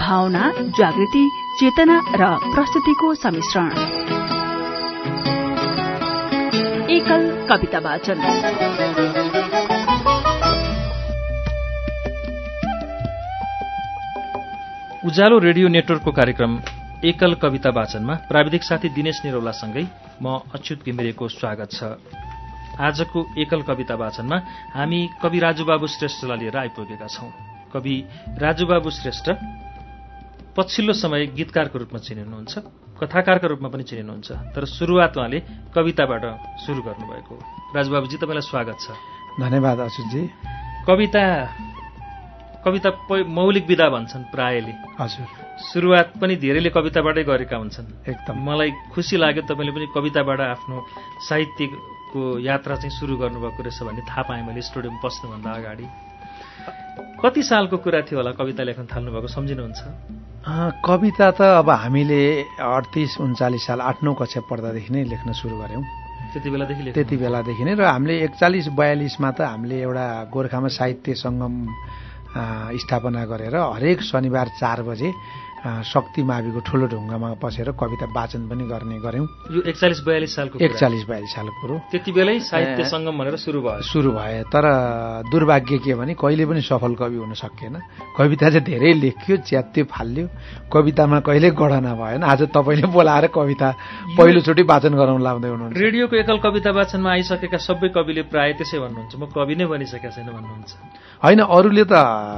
भावना जागृति चेतना र प्रस्तुतिको सम्मिश्रण। एकल कविता वाचन। उज्यालो रेडियो नेटवर्कको कार्यक्रम एकल कविता वाचनमा प्राविधिक साथी दिनेश निरौलासँगै म अच्युत घिमिरेको स्वागत छ। आजको एकल कविता वाचनमा हामी कवि राजुबाबु श्रेष्ठलाई लिएर आइपुगेका छौं। कवि राजुबाबु श्रेष्ठ पछिल्लो समय गीतकारको रूपमा चिनिनुहुन्छ कथाकारका रूपमा पनि चिनिनुहुन्छ तर सुरुवात उहाँले कविताबाट सुरु गर्नुभएको राजुबाबुजी तपाईँलाई स्वागत छ। धन्यवाद अच्युतजी कविता कविता मौलिक विधा भन्छन् प्रायले। हजुर। सुरुवात पनि धेरैले कविताबाटै गरेका हुन्छन्। एकदम। मलाई खुसी लाग्यो तपाईँले पनि कविताबाट आफ्नो साहित्यको यात्रा चाहिँ सुरु गर्नुभएको रहेछ भन्ने थाहा पाएँ मैले स्टुडियोमा पस्नुभन्दा अगाडि। कति सालको कुरा थियो होला कविता लेख्न थाल्नुभएको सम्झिनुहुन्छ? कविता त अब हामीले अडतिस उन्चालिस साल आठ नौ कक्षा पढ्दादेखि नै लेख्न सुरु गऱ्यौँ। त्यति बेलादेखि त्यति बेलादेखि नै र हामीले एकचालिस बयालिसमा त हामीले एउटा गोर्खामा साहित्य सङ्गम स्थापना गरेर हरेक शनिबार चार बजे शक्ति माविको ठुलो ढुङ्गामा बसेर कविता वाचन पनि गर्ने गऱ्यौँ। यो एकचालिस बयालिस सालको एकचालिस बयालिस सालको कुरो। त्यति बेलै साहित्य सङ्गम भनेर सुरु भयो। सुरु भए तर दुर्भाग्य के भने कहिले पनि सफल कवि हुन सकिएन कविता चाहिँ धेरै लेखियो च्यात्यो फाल्यो। कवितामा कहिले गणना भएन। आज तपाईँले बोलाएर कविता पहिलोचोटि वाचन गराउन लाउँदै हुनुहुन्छ। रेडियोको एकल कविता वाचनमा आइसकेका सबै कविले प्राय त्यसै भन्नुहुन्छ। म कवि नै बनिसकेका छैन भन्नुहुन्छ। होइन अरूले त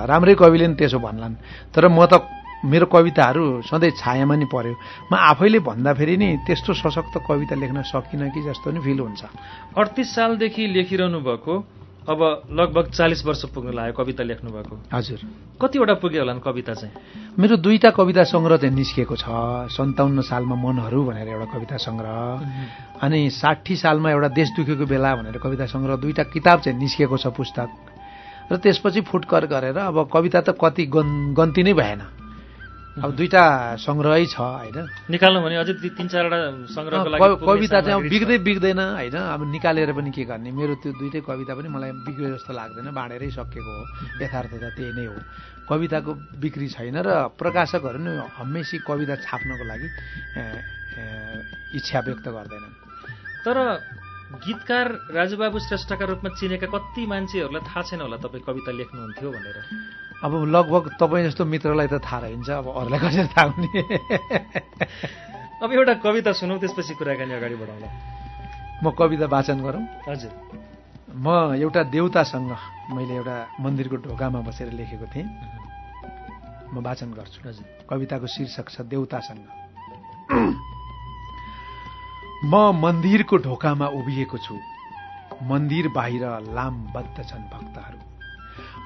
राम्रै कविले नि त्यसो भन्लान्। तर म त मेरो कविताहरू सधैँ छायामा नि पर्यो। म आफैले भन्दाखेरि नि त्यस्तो सशक्त कविता लेख्न सकिनँ कि जस्तो नि फिल हुन्छ। अडतिस सालदेखि लेखिरहनु भएको अब लगभग चालिस वर्ष पुग्न लाग्यो कविता लेख्नु भएको। हजुर। कतिवटा पुग्यो होला कविता चाहिँ? मेरो दुईटा कविता सङ्ग्रह चाहिँ निस्किएको छ। सन्ताउन्न सालमा मनहरू भनेर एउटा कविता सङ्ग्रह। अनि साठी सालमा एउटा देश दुखेको बेला भनेर कविता सङ्ग्रह दुईटा किताब चाहिँ निस्किएको छ पुस्तक। र त्यसपछि फुटकर गरेर अब कविता त कति गन् गन्ती नै भएन। अब दुईटा सङ्ग्रहै छ होइन? निकाल्नु भने अझै तिन चारवटा सङ्ग्रहको लागि कविता चाहिँ अब बिग्दै बिग्दैन होइन? अब निकालेर पनि के गर्ने? मेरो त्यो दुइटै कविता पनि मलाई बिग्रियो जस्तो लाग्दैन बाँडेरै सकिएको हो। यथार्थता त्यही नै हो। कविताको बिक्री छैन र प्रकाशकहरू नै हमेसी कविता छाप्नको लागि इच्छा व्यक्त गर्दैनन्। तर गीतकार राजुबाबु श्रेष्ठका रूपमा चिनेका कति मान्छेहरूलाई थाहा छैन होला तपाईँ कविता लेख्नुहुन्थ्यो भनेर? अब लगभग तपाईँ जस्तो मित्रलाई त थाहा रहन्छ अब अरूलाई कसरी थाहा हुने? अब एउटा कविता सुनौ त्यसपछि कुराकानी अगाडि बढाउँला म कविता वाचन गरौँ। हजुर। म एउटा देउतासँग मैले एउटा मन्दिरको ढोकामा बसेर लेखेको थिएँ। म वाचन गर्छु। हजुर। कविताको शीर्षक छ देउतासँग। म मन्दिरको ढोकामा उभिएको छु। मन्दिर बाहिर लामबद्ध छन् भक्तहरू।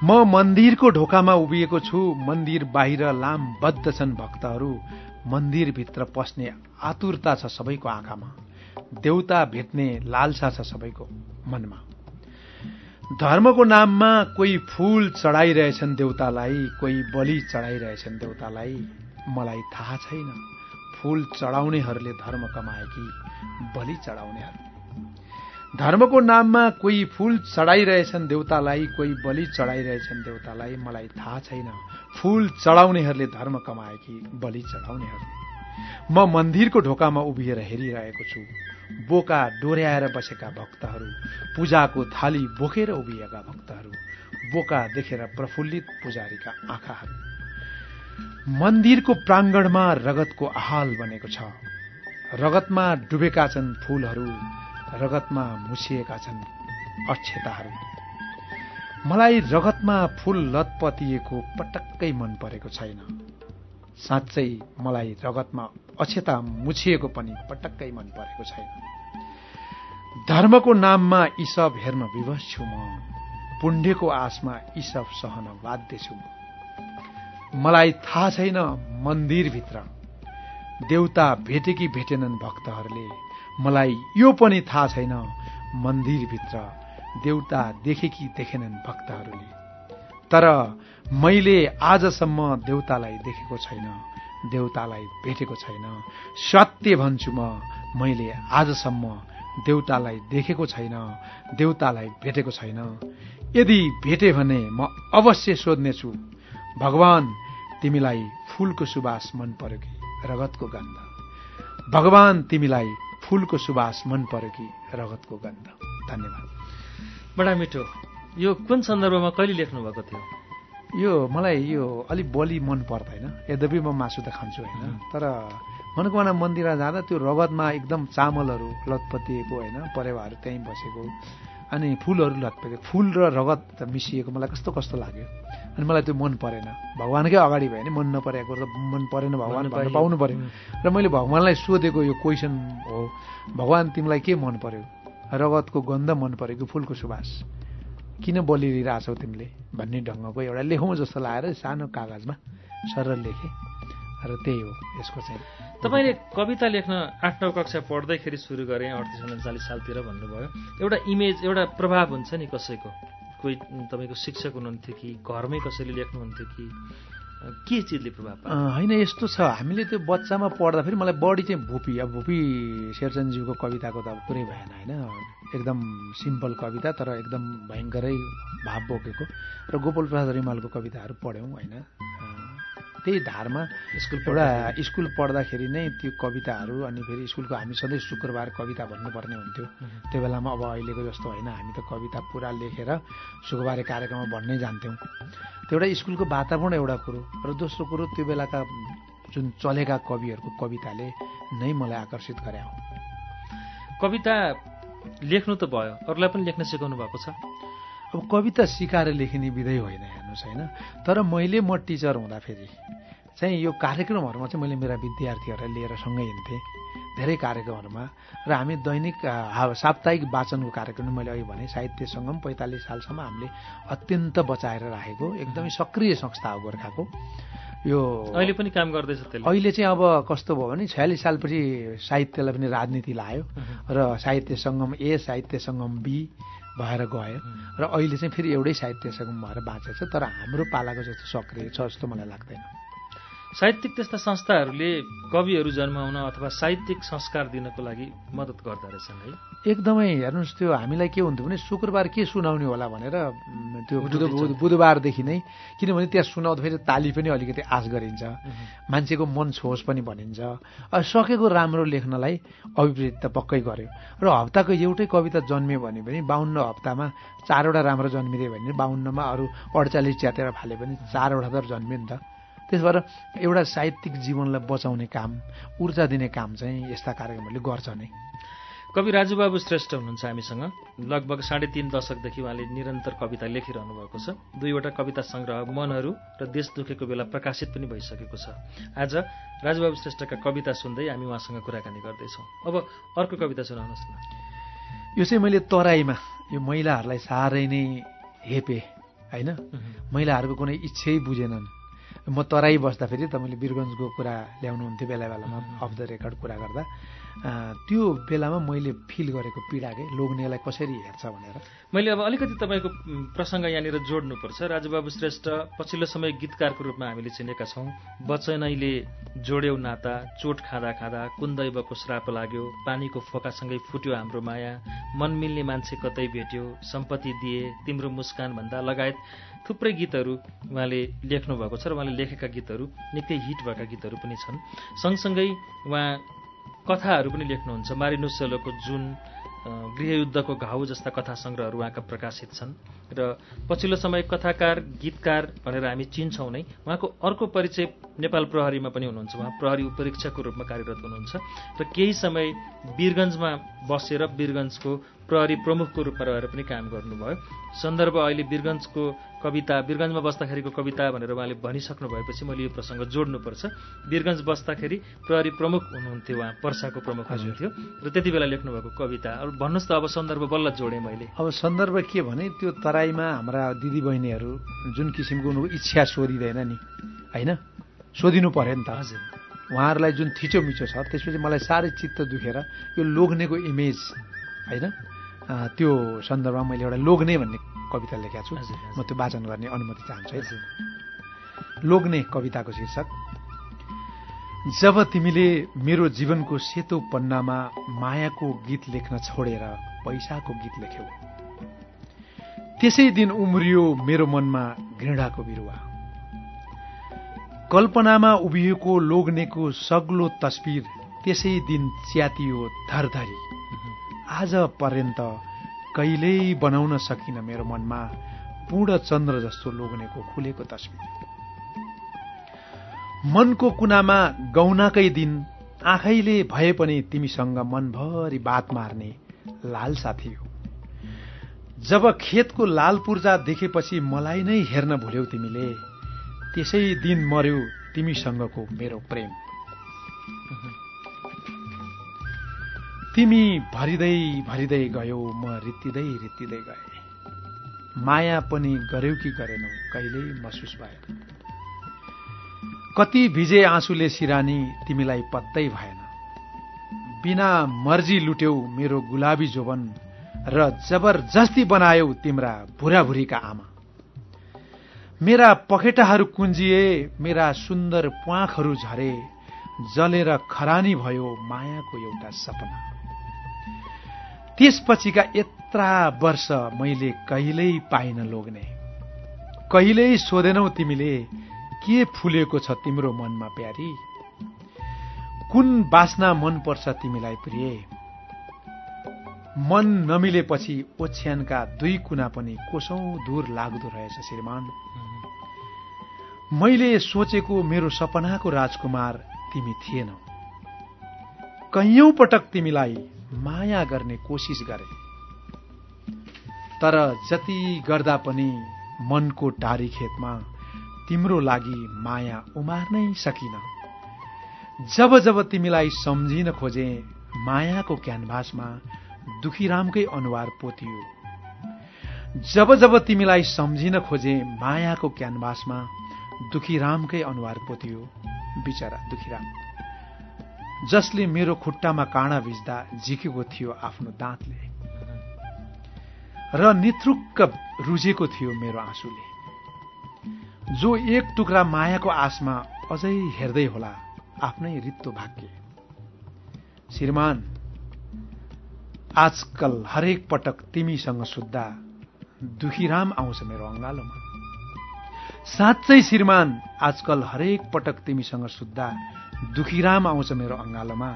म मन्दिरको ढोकामा उभिएको छु। मन्दिर बाहिर लामबद्ध छन् भक्तहरू। मन्दिरभित्र पस्ने आतुरता छ सबैको आँखामा। देउता भेट्ने लालसा छ सबैको मनमा। धर्मको नाममा कोही फूल चढाइरहेछन् देउतालाई कोही बलि चढाइरहेछन् देउतालाई। मलाई थाहा छैन। फूल चढाउनेहरूले धर्म कमाए कि बलि चढाउनेहरू धर्मको नाममा कोही फूल चढाइरहेछन् देउतालाई कोही बलि चढाइरहेछन् देउतालाई मलाई थाहा छैन। फूल चढाउनेहरूले धर्म कमाए कि बलि चढाउनेहरूले? म मन्दिरको ढोकामा उभिएर हेरिरहेको छु। बोका डोर्याएर बसेका भक्तहरू पूजाको थाली बोकेर उभिएका भक्तहरू बोका देखेर प्रफुल्लित पुजारीका आँखाहरू। मन्दिरको प्राङ्गणमा रगतको आहाल बनेको छ। रगतमा डुबेका छन् फूलहरू। रगतमा मुसिएका छन् अक्षताहरू। मलाई रगतमा फूल लतपतिएको पटक्कै मन परेको छैन। साँच्चै मलाई रगतमा अक्षता मुछिएको पनि पटक्कै मन परेको छैन। धर्मको नाममा इसब हेर्न विवश छु म। पुण्यको आशमा इसब सहन बाध्य छु मलाई थाहा छैन मन्दिरभित्र देउता भेटे कि भेटेनन् भक्तहरूले। मलाई यो पनि थाहा छैन। मन्दिरभित्र देउता देखे कि देखेनन् भक्तहरूले। तर मैले आजसम्म देउतालाई देखेको छैन देउतालाई भेटेको छैन। सत्य भन्छु म मैले आजसम्म देउतालाई देखेको छैन देउतालाई भेटेको छैन। यदि भेटे भने म अवश्य सोध्नेछु भगवान तिमीलाई फूलको सुवास मन पर्यो कि रगतको गन्ध? भगवान तिमीलाई फूलको सुवास मन पर्यो कि रगतको गन्ध। धन्यवाद। बडा मिठो। यो कुन सन्दर्भमा कहिले लेख्नु भएको थियो? यो मलाई यो अलिक बलि मन पर्दैन। यद्यपि म मासु त खान्छु होइन। तर मनोकामना मन्दिरमा जाँदा त्यो रगतमा एकदम चामलहरू लतपतिएको होइन परेवाहरू त्यहीँ बसेको। अनि फुलहरू लतपति फुल र रगत मिसिएको मलाई कस्तो कस्तो लाग्यो। अनि मलाई त्यो मन परेन। भगवान्कै अगाडि भयो भने मन नपरेको त मन परेन भगवान् भन्न पाउनु पर्यो। र मैले भगवान्लाई सोधेको यो क्वेसन हो भगवान् तिमीलाई के मन पर्यो? रगतको गन्ध मन परेको फुलको सुवास। किन बोलिरहेछौ तिमीले? भन्ने ढङ्गको एउटा लेखौँ जस्तो लागेर सानो कागजमा सरल लेखेँ। र त्यही हो यसको चाहिँ। तपाईँले कविता लेख्न आठ नौ कक्षा पढ्दैखेरि सुरु गरेँ अडतिस उन्चालिस सालतिर भन्नुभयो। एउटा इमेज एउटा प्रभाव हुन्छ नि कसैको? कोही तपाईँको शिक्षक हुनुहुन्थ्यो कि घरमै कसैले लेख्नुहुन्थ्यो कि के चिजले प्रभाव होइन यस्तो छ। हामीले त्यो बच्चामा पढ्दाखेरि मलाई बढी चाहिँ भुपी अब भुपी शेरचन्दज्यूको कविताको त अब कुरै भएन होइन? एकदम सिम्पल कविता तर एकदम भयङ्करै भाव बोकेको। र गोपाल प्रसाद रिमालको कविताहरू पढ्यौँ होइन? त्यही धारमा स्कुल एउटा स्कुल पढ्दाखेरि नै त्यो कविताहरू अनि फेरि स्कुलको हामी सधैँ शुक्रबार कविता भन्नुपर्ने हुन्थ्यो। त्यो बेलामा अब अहिलेको जस्तो होइन हामी त कविता पुरा लेखेर शुक्रबारे कार्यक्रममा भन्नै जान्थ्यौँ। त्यो एउटा स्कुलको वातावरण एउटा कुरो र दोस्रो कुरो त्यो बेलाका जुन चलेका कविहरूको कविताले नै मलाई आकर्षित गरे हो। कविता लेख्नु त भयो अरूलाई पनि लेख्न सिकाउनु भएको छ। अब कविता सिकाएर लेखिने विधै होइन हेर्नुहोस् होइन। तर मैले म टिचर हुँदाखेरि चाहिँ यो कार्यक्रमहरूमा चाहिँ मैले मेरा विद्यार्थीहरूलाई लिएर सँगै हिँड्थेँ धेरै कार्यक्रमहरूमा र हामी दैनिक साप्ताहिक वाचनको कार्यक्रम मैले अहिले भने साहित्य सङ्गम पैँतालिस सालसम्म हामीले अत्यन्त बचाएर राखेको एकदमै सक्रिय संस्था हो गोर्खाको। यो अहिले पनि काम गर्दैछ अहिले चाहिँ अब कस्तो भयो भने छयालिस सालपछि साहित्यलाई पनि राजनीति लायो र साहित्य सङ्गम ए साहित्य सङ्गम बी भएर गयो। र अहिले चाहिँ फेरि एउटै साहित्य सङ्गम भएर बाँचेको छ तर हाम्रो पालाको जस्तो सक्रिय छ जस्तो मलाई लाग्दैन। साहित्यिक त्यस्ता संस्थाहरूले कविहरू जन्माउन अथवा साहित्यिक संस्कार दिनको लागि मद्दत गर्दो रहेछन् है। एकदमै हेर्नुहोस् त्यो हामीलाई के हुन्थ्यो भने शुक्रबार के सुनाउने होला भनेर त्यो बुधबारदेखि नै किनभने त्यहाँ सुनाउँदाखेरि ताली पनि अलिकति आश गरिन्छ मान्छेको मन छोस पनि भनिन्छ। सकेको राम्रो लेख्नलाई अभिप्रेत त पक्कै गर्यो। र हप्ताको एउटै कविता जन्मियो भने पनि बाहन्न हप्तामा चारवटा राम्रो जन्मिदियो भने बाहन्नमा अरू अडचालिस च्यातेर फाले पनि चारवटा त जन्मियो नि त। त्यस भएर एउटा साहित्यिक जीवनलाई बचाउने काम ऊर्जा दिने काम चाहिँ यस्ता कार्यक्रमहरूले गर्छ नै। कवि राजुबाबु श्रेष्ठ हुनुहुन्छ हामीसँग। लगभग साढे तिन दशकदेखि उहाँले निरन्तर कविता लेखिरहनु भएको छ। दुईवटा कविता सङ्ग्रह मनहरू र देश दुखेको बेला प्रकाशित पनि भइसकेको छ। आज राजुबाबु श्रेष्ठका कविता सुन्दै हामी उहाँसँग कुराकानी गर्दैछौँ। अब अर्को कविता सुनाउनुहोस् न। यो चाहिँ मैले तराईमा यो महिलाहरूलाई साह्रै नै हेपे होइन? महिलाहरूको कुनै इच्छै बुझेनन्। म तराई बस्दाखेरि तपाईँले वीरगन्जको कुरा ल्याउनुहुन्थ्यो बेला बेलामा अफ द रेकर्ड कुरा गर्दा। त्यो बेलामा मैले फिल गरेको पीडा के लोग्नेलाई कसरी हेर्छ भनेर। मैले अब अलिकति तपाईँको प्रसङ्ग यहाँनिर जोड्नुपर्छ। राजुबाबु श्रेष्ठ पछिल्लो समय गीतकारको रूपमा हामीले चिनेका छौँ। वचनैले जोड्यौ नाता चोट खाँदा खाँदा कुन दैवको श्राप लाग्यो पानीको फोकासँगै फुट्यो हाम्रो माया मन मिल्ने मान्छे कतै भेट्यो सम्पत्ति दिए तिम्रो मुस्कान भन्दा लगायत थुप्रै गीतहरू उहाँले लेख्नु भएको छ र उहाँले लेखेका गीतहरू निकै हिट भएका गीतहरू पनि छन्। सँगसँगै उहाँ कथाहरू पनि लेख्नुहुन्छ। मारिनुसेलोको जुन गृहयुद्धको घाउ जस्ता कथा सङ्ग्रहहरू उहाँका प्रकाशित छन् र पछिल्लो समय कथाकार गीतकार भनेर हामी चिन्छौँ नै उहाँको अर्को परिचय नेपाल प्रहरीमा पनि हुनुहुन्छ। उहाँ प्रहरी उपरीक्षकको रूपमा कार्यरत हुनुहुन्छ। र केही समय वीरगन्जमा बसेर वीरगन्जको प्रहरी प्रमुखको रूपमा रहेर पनि काम गर्नुभयो। सन्दर्भ अहिले वीरगन्जको कविता वीरगन्जमा बस्दाखेरिको कविता भनेर उहाँले भनिसक्नु भएपछि मैले यो प्रसङ्ग जोड्नुपर्छ। वीरगन्ज बस्दाखेरि प्रहरी प्रमुख हुनुहुन्थ्यो उहाँ वर्षाको प्रमुख हुनुहुन्थ्यो। र त्यति बेला लेख्नुभएको कविता। अब भन्नुहोस् त अब सन्दर्भ बल्ल जोडेँ मैले। अब सन्दर्भ के भने त्यो तराईमा हाम्रा दिदीबहिनीहरू जुन किसिमको उनीहरूको इच्छा सोधिँदैन नि होइन? सोधिनु पर्यो नि त। हजुर। उहाँहरूलाई जुन थिचोमिचो छ त्यसपछि मलाई साह्रै चित्त दुखेर यो लोग्नेको इमेज होइन? त्यो सन्दर्भमा मैले एउटा लोग्ने भन्ने कविता लेखेको छु। म त्यो वाचन गर्ने अनुमति चाहन्छु है। लोग्ने कविताको शीर्षक जब तिमीले मेरो जीवनको सेतो पन्नामा मायाको गीत लेख्न छोडेर पैसाको गीत लेख्यौ त्यसै दिन उम्रियो मेरो मनमा घृणाको बिरुवा। कल्पनामा उभिएको लोग्नेको सग्लो तस्विर त्यसै दिन च्यातियो धरधरी। आज पर्यन्त कहिल्यै बनाउन सकिन मेरो मनमा पूर्ण चन्द्र जस्तो लोग्नेको खुलेको तस्विर मनको कुनामा गौनाकै दिन आँखैले भए पनि तिमीसँग मनभरि बात मार्ने लालसा थियो जब खेतको लाल पूर्जा देखेपछि मलाई नै हेर्न भुल्यौ तिमीले त्यसै दिन मर्यो तिमीसँगको मेरो प्रेम। तिमी भरिँदै भरिँदै गयौ म रित्तिँदै रित्तिँदै गए। माया पनि गर्यौ कि गरेनौ कहिल्यै महसुस भयो कति भिजे आँसुले सिरानी तिमीलाई पत्तै भएन। बिना मर्जी लुट्यौ मेरो गुलाबी जोवन र जबरजस्ती बनायौ तिम्रा भुराभुरीका आमा। मेरा पखेटाहरू कुन्जिए मेरा सुन्दर प्वाखहरू झरे जलेर खरानी भयो मायाको एउटा सपना। त्यसपछिका यत्रा वर्ष मैले कहिल्यै पाइन लोग्ने। कहिल्यै सोधेनौ तिमीले के फुलेको छ तिम्रो मनमा प्यारी? कुन बासना मन पर्छ तिमीलाई प्रिय? मन नमिलेपछि ओछ्यानका दुई कुना पनि कोसौं दूर लाग्दो रहेछ श्रीमान? मैले सोचेको मेरो सपनाको राजकुमार तिमी थिएनौ। कैयौं पटक तिमीलाई माया गर्ने कोसिस गरे। तर जति गर्दा पनि मनको टारी खेतमा तिम्रो लागि माया उमार्नै सकिन। जब जब तिमीलाई सम्झिन खोजे मायाको क्यानभासमा दुखीरामकै अनुहार पोतियो। जब जब तिमीलाई सम्झिन खोजे मायाको क्यानभासमा दुखीरामकै अनुहार पोतियो। बिचरा दुखीराम। जसले मेरो खुट्टामा काँडा भिज्दा झिकेको थियो आफ्नो दाँतले। र निथुक्क रुजेको थियो मेरो आँसुले। जो एक टुक्रा मायाको आशमा अझै हेर्दै होला आफ्नै रित्तो भाग्य। श्रीमान आजकल हरेक पटक तिमीसँग सुत्दा दुखीराम आउँछ मेरो अङ्गालोमा। साँच्चै श्रीमान आजकल हरेक पटक तिमीसँग सुत्दा दुखीराम आउँछ मेरो अङ्गालोमा।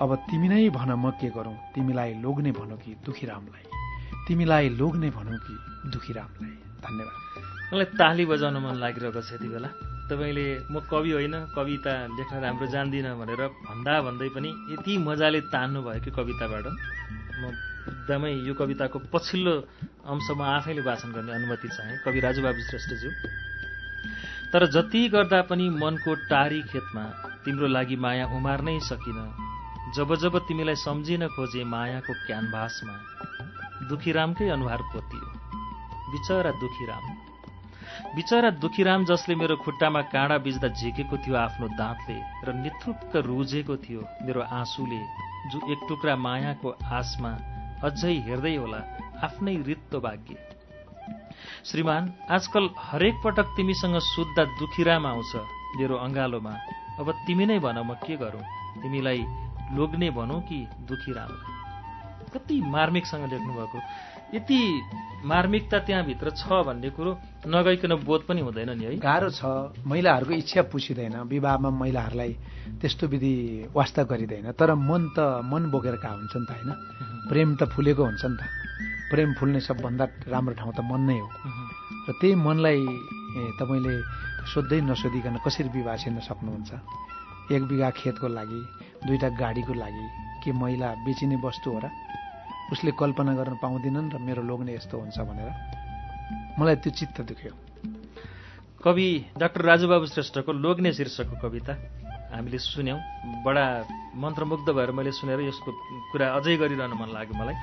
अब तिमी नै भन म के गरौँ। तिमीलाई लोग्ने भनौ कि दुखीरामलाई? तिमीलाई लोग्ने भनौ कि दुखीरामलाई? धन्यवाद। मलाई ताली बजाउन मन लागिरहेको छ यति बेला। तपाईँले म कवि होइन कविता लेख्न राम्रो जान्दिनँ भनेर भन्दा भन्दै पनि यति मजाले तान्नु भयो कि कविताबाट। म एकदमै यो कविताको पछिल्लो अंश म आफैले वाचन गर्ने अनुमति चाहेँ। कवि राजुबाबु श्रेष्ठज्यू। तर जति गर्दा पनि मनको टारी खेतमा तिम्रो लागि माया उमार्नै सकिन। जब जब तिमीलाई सम्झिन खोजे मायाको क्यानभासमा। दुखीरामकै अनुहार पोतियो। बिचरा दुखीराम। बिचरा दुखीराम जसले मेरो खुट्टामा काँडा बिज्दा झिकेको थियो आफ्नो दाँतले र निथुक्क रुजेको थियो मेरो आँसुले जो एक टुक्रा मायाको आशमा अझै हेर्दै होला आफ्नै रित्तो भाग्य। श्रीमान आजकल हरेक पटक तिमीसँग सुत्दा दुखीराम आउँछ मेरो अङ्गालोमा अब तिमी नै भन म के गरौँ? तिमीलाई लोग्ने भनौ कि दुखीराम? कति मार्मिकसँग लेख्नुभएको। यति मार्मिकता त्यहाँभित्र छ भन्ने कुरो नगइकन बोध पनि हुँदैन नि है। गाह्रो छ। महिलाहरूको इच्छा पुछिँदैन। विवाहमा महिलाहरूलाई त्यस्तो विधि वास्ता गरिँदैन। तर मन त मन बोकेर कहाँ हुन्छ नि त होइन? प्रेम त फुलेको हुन्छ नि त। प्रेम फुल्ने सबभन्दा राम्रो ठाउँ त मन नै हो। र त्यही मनलाई तपाईँले सोध्दै नसोधिकन कसरी विवाह छिर्न सक्नुहुन्छ? एक बिघा खेतको लागि दुईटा गाडीको लागि के महिला बेचिने वस्तु हो र? उसले कल्पना गर्न पाउँदिनन् र मेरो लोग्ने यस्तो हुन्छ भनेर। मलाई त्यो चित्त दुख्यो। कवि डाक्टर राजुबाबु श्रेष्ठको लोग्ने शीर्षकको कविता। हामीले सुन्यौँ। बडा मन्त्रमुग्ध भएर मैले सुनेर यसको कुरा अझै गरिरहन मन लाग्यो मलाई।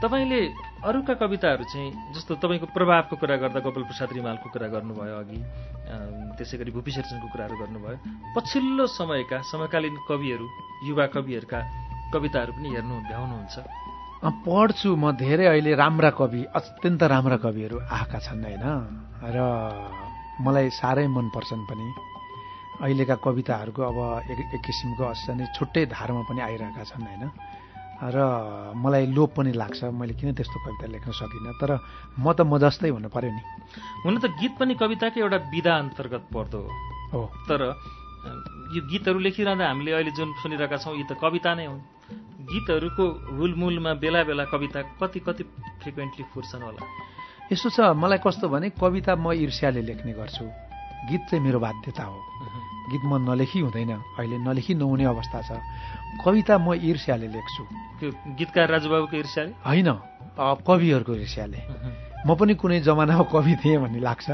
तपाईँले अरूका कविताहरू चाहिँ जस्तो तपाईँको प्रभावको कुरा गर्दा गोपाल प्रसाद रिमालको कुरा गर्नुभयो अघि त्यसै गरी भूपी शेरचनको कुराहरू गर्नुभयो। पछिल्लो समयका समकालीन कविहरू युवा कविहरूका कविताहरू पनि हेर्नु भ्याउनुहुन्छ। पढ्छु म धेरै अहिले राम्रा कवि अत्यन्त राम्रा कविहरू आएका छन् होइन? र मलाई साह्रै मन पर्छन् पनि। अहिलेका कविताहरूको अब एक एक किसिमको अवस्था नै छुट्टै धारमा पनि आइरहेका छन् होइन? र मलाई लोभ पनि लाग्छ मैले किन त्यस्तो कविता लेख्न सकिनँ? तर म त म जस्तै हुनु पर्यो नि। हुन त गीत पनि कविताकै एउटा विधा अन्तर्गत पर्दो हो। तर यो गीतहरू लेखिरहँदा हामीले अहिले जुन सुनिरहेका छौँ यी त कविता नै हुन्। गीतहरूको हुलमुलमा बेला बेला कविता कति कति फ्रिक्वेन्टली फुर्छन् होला। यस्तो छ मलाई कस्तो भने कविता म ईर्ष्याले लेख्ने गर्छु। गीत चाहिँ मेरो बाध्यता हो। गीत म नलेखी हुँदैन अहिले नलेखी नहुने अवस्था छ। कविता म ईर्ष्याले लेख्छु। त्यो गीतकार राजुबाबुको ईर्ष्याले? होइन कविहरूको ईर्ष्याले। म पनि कुनै जमानामा कवि थिएँ भन्ने लाग्छ।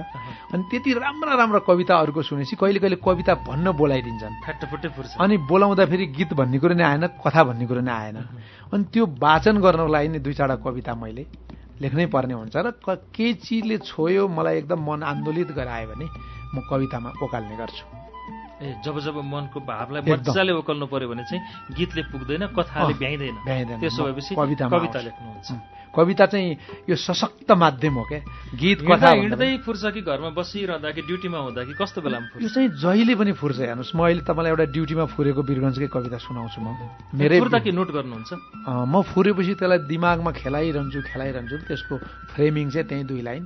अनि त्यति राम्रा राम्रा कविताहरूको सुनेपछि कहिले कहिले कविता भन्न बोलाइदिन्छन्। फ्याट्टफुट्टै फुर्छ अनि बोलाउँदा फेरि गीत भन्ने कुरो नै आएन कथा भन्ने कुरो नै आएन। अनि त्यो वाचन गर्नको लागि नि दुई चारवटा कविता मैले लेख्नै पर्ने हुन्छ र क- केही चिजले छोयो मलाई एकदम मन आन्दोलित गरायो भने म कवितामा ओकाल्ने गर्छु। ए जब जब मनको भावलाई। मजाले ओकल्नु पर्यो भने चाहिँ गीतले पुग्दैन कथाले भ्याइँदैन। भ्याइँदैन। त्यसो भएपछि कविता। लेख्नुहुन्छ। कविता चाहिँ यो सशक्त माध्यम हो क्या। गीत कथा हिँड्दै। फुर्छ कि घरमा बसिरहँदा कि ड्युटीमा हुँदा कि कस्तो बेलामा यो चाहिँ जहिले पनि फुर्छ हेर्नुहोस्। म अहिले तपाईँलाई एउटा ड्युटीमा फुरेको वीरगन्जकै कविता सुनाउँछु म। मेरै फुर्दा कि नोट गर्नुहुन्छ? म फुरेपछि त्यसलाई दिमागमा खेलाइरहन्छु खेलाइरहन्छु। त्यसको फ्रेमिङ चाहिँ त्यही दुई लाइन।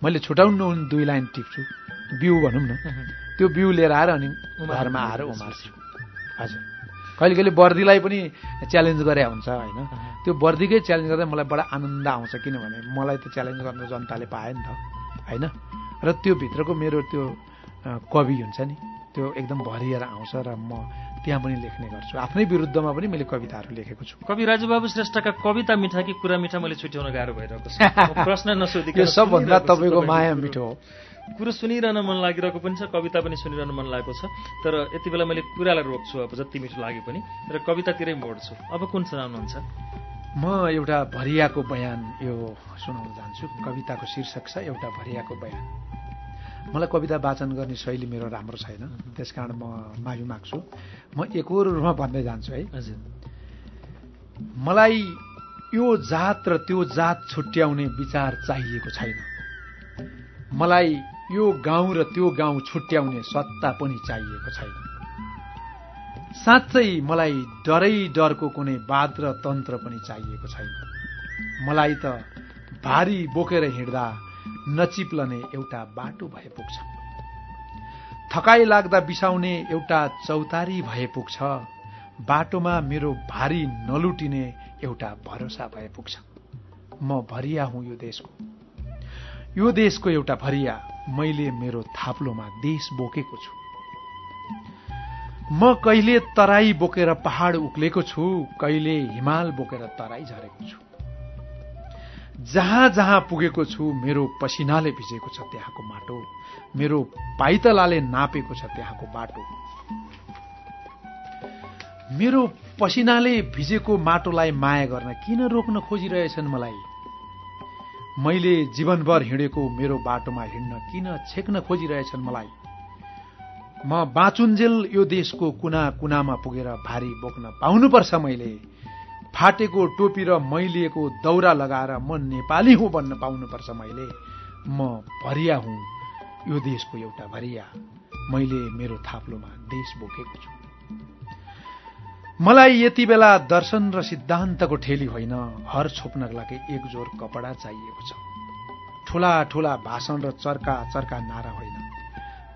मैले छुटाउनु दुई लाइन टिप्छु। बिउ भनौँ न। त्यो बिउ लिएर आएर अनि। घरमा आएर उमार्छु। हजुर। कहिले कहिले वर्दीलाई पनि च्यालेन्ज गरे हुन्छ होइन? त्यो वर्दीकै च्यालेन्ज गर्दा मलाई बडा आनन्द आउँछ किनभने मलाई त च्यालेन्ज गर्न जनताले पायो नि त होइन? र त्यो भित्रको मेरो त्यो कवि हुन्छ नि त्यो एकदम भरिएर आउँछ र म त्यहाँ पनि लेख्ने गर्छु। आफ्नै विरुद्धमा पनि मैले कविताहरू लेखेको छु। कवि राजुबाबु श्रेष्ठका कविता मिठा कि कुरा मिठा मैले छुट्याउन गाह्रो भइरहेको छ। प्रश्न नसोधिकन यो सबभन्दा तपाईँको माया। मिठो हो। कुरो सुनिरहन मन लागिरहेको पनि छ कविता पनि सुनिरहन मन लागेको छ। तर यति बेला मैले कुरालाई रोक्छु अब जति मिठो लागे पनि। र कवितातिरै मोड्छु। अब कुन सुनाउनुहुन्छ? म एउटा भरियाको बयान यो सुनाउन जान्छु। कविताको शीर्षक छ एउटा भरियाको बयान। मलाई कविता वाचन गर्ने शैली मेरो राम्रो छैन। त्यसकारण म माफी माग्छु। म एकहोरो रूपमा भन्दै जान्छु है। हजुर। मलाई यो जात र त्यो जात छुट्याउने विचार चाहिएको छैन। मलाई यो गाउँ र त्यो गाउँ छुट्याउने सत्ता पनि चाहिएको छैन। साँच्चै मलाई डरै डरको कुनै वाद र तन्त्र पनि चाहिएको छैन। मलाई त भारी बोकेर हिँड्दा नचिप्लने एउटा बाटो भए पुग्छ। थकाइ लाग्दा बिसाउने एउटा चौतारी भए पुग्छ। बाटोमा मेरो भारी नलुटिने एउटा भरोसा भए पुग्छ। म भरिया हुँ यो देशको। यो देशको एउटा भरिया मैले मेरो थाप्लोमा देश बोकेको छु। म कहिले तराई बोकेर पहाड उक्लेको छु कहिले हिमाल बोकेर तराई झरेको छु। जहाँ जहाँ पुगेको छु मेरो पसिनाले भिजेको छ त्यहाँको माटो मेरो पाइतलाले नापेको छ त्यहाँको बाटो। मेरो पसिनाले भिजेको माटोलाई माया गर्न किन रोक्न खोजिरहेछन् मलाई? मैले जीवनभर हिँडेको मेरो बाटोमा हिँड्न किन छेक्न खोजिरहेछन् मलाई? म बाँचुन्जेल यो देशको कुना कुनामा पुगेर भारी बोक्न पाउनुपर्छ मैले। फाटेको टोपी र मैलिएको दौरा लगाएर म नेपाली हुँ भन्न पाउनुपर्छ मैले। म भरिया हुँ यो देशको एउटा भरिया। मैले मेरो थाप्लोमा देश बोकेको छु। मलाई यति बेला दर्शन र सिद्धान्तको ठेली होइन। हर छोप्नका लागि एक जोर कपडा चाहिएको छ। ठूला ठूला भाषण र चर्का चर्का नारा होइन।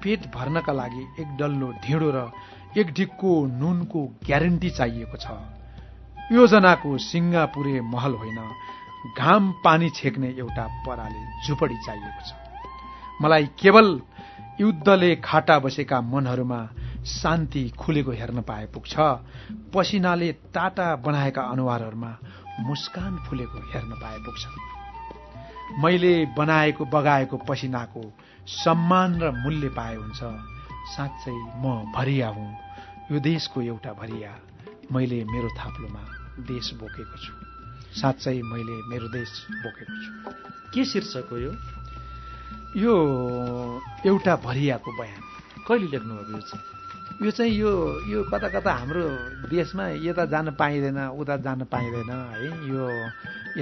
पेट भर्नका लागि एक डल्लो ढिँडो र एक ढिक्को नुनको ग्यारेन्टी चाहिएको छ। योजनाको सिङ्गापुरे महल होइन। घाम पानी छेक्ने एउटा पराले झुपडी चाहिएको छ। मलाई केवल युद्धले खाटा बसेका मनहरूमा शान्ति खुलेको हेर्न पाए पुग्छ। पसिनाले टाटा बनाएका अनुहारहरूमा मुस्कान फुलेको हेर्न पाए पुग्छ। मैले बनाएको बगाएको पसिनाको सम्मान र मूल्य पाए हुन्छ। साँच्चै म भरिया हुँ। यो देशको एउटा भरिया। मैले मेरो थाप्लोमा देश बोकेको छु। साँच्चै मैले मेरो देश बोकेको छु। के शीर्षक हो यो? यो एउटा भरियाको बयान। कहिले लेख्नुभएको यो चाहिँ? यो चाहिँ यो यो कता कता हाम्रो देशमा यता जान पाइँदैन उता जान पाइँदैन है? यो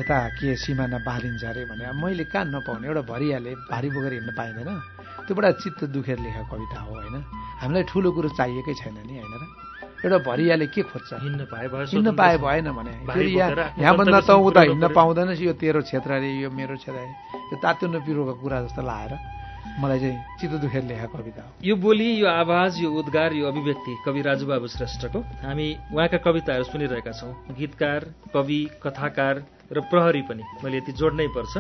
यता के सिमाना बाँधिन्छ अरे भने मैले कहाँ नपाउने एउटा भरियाले भारी बोकेर हिँड्न पाइँदैन। त्यो बडा चित्त दुखेर लेखेको कविता हो होइन? हामीलाई ठुलो कुरो चाहिएकै छैन नि होइन र? एउटा भरियाले के खोज्छ? हिँड्न पाए भयो हिँड्न पाए भएन भने। फेरि यहाँ यहाँभन्दा त उता हिँड्न पाउँदैनस् यो तेरो क्षेत्र अरे यो मेरो क्षेत्र अरे यो तातो पिरोको कुरा जस्तो लाएर मलाई चाहिँ चित्त दुखेर लेखेको कविता हो। यो बोली यो आवाज यो उद्गार यो अभिव्यक्ति कवि राजुबाबु श्रेष्ठको। हामी उहाँका कविताहरू सुनिरहेका छौँ। गीतकार कवि कथाकार र प्रहरी पनि। मैले यति जोड्नै पर्छ।